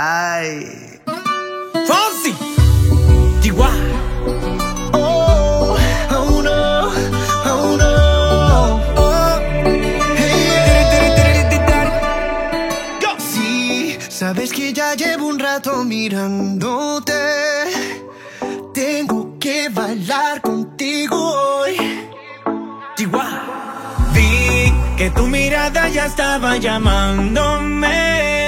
Ay. Fonsi. Oh, oh no, oh no. Oh. Hey. Sí, sabes que ya llevo un rato mirándote. Tengo que bailar contigo hoy. Chihuahua. Vi que tu mirada ya estaba llamándome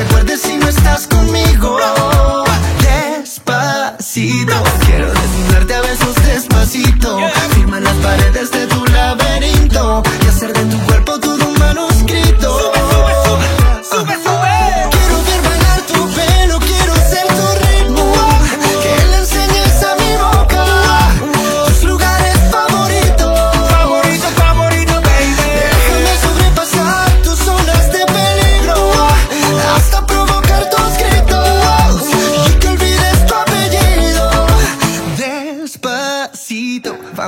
te acuerdes si no estás conmigo. Despacito, quiero desnudarte a besos despacito. Firma las paredes de tu laberinto y hacer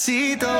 necesito